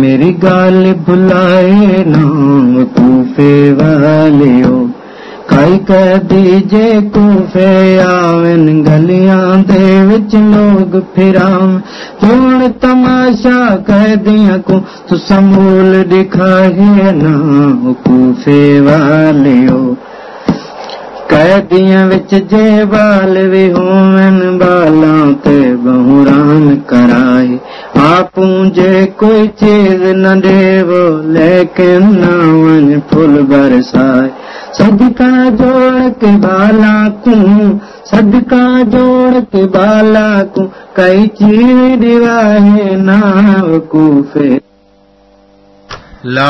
मेरी गाल भुलाए ना कूफे वालियो काई कदी जे कूफे आवन गलियां दे विच लोग फिराम जोण तमाशा को वालियो कैदियां विच जे बाल होवन जे कोई चीज न देवो लेकिन फुल बरसाए। सदका जोड़ के बाला को सदका जोड़ के बाला को कई चीज दिवाए ना कूफे لا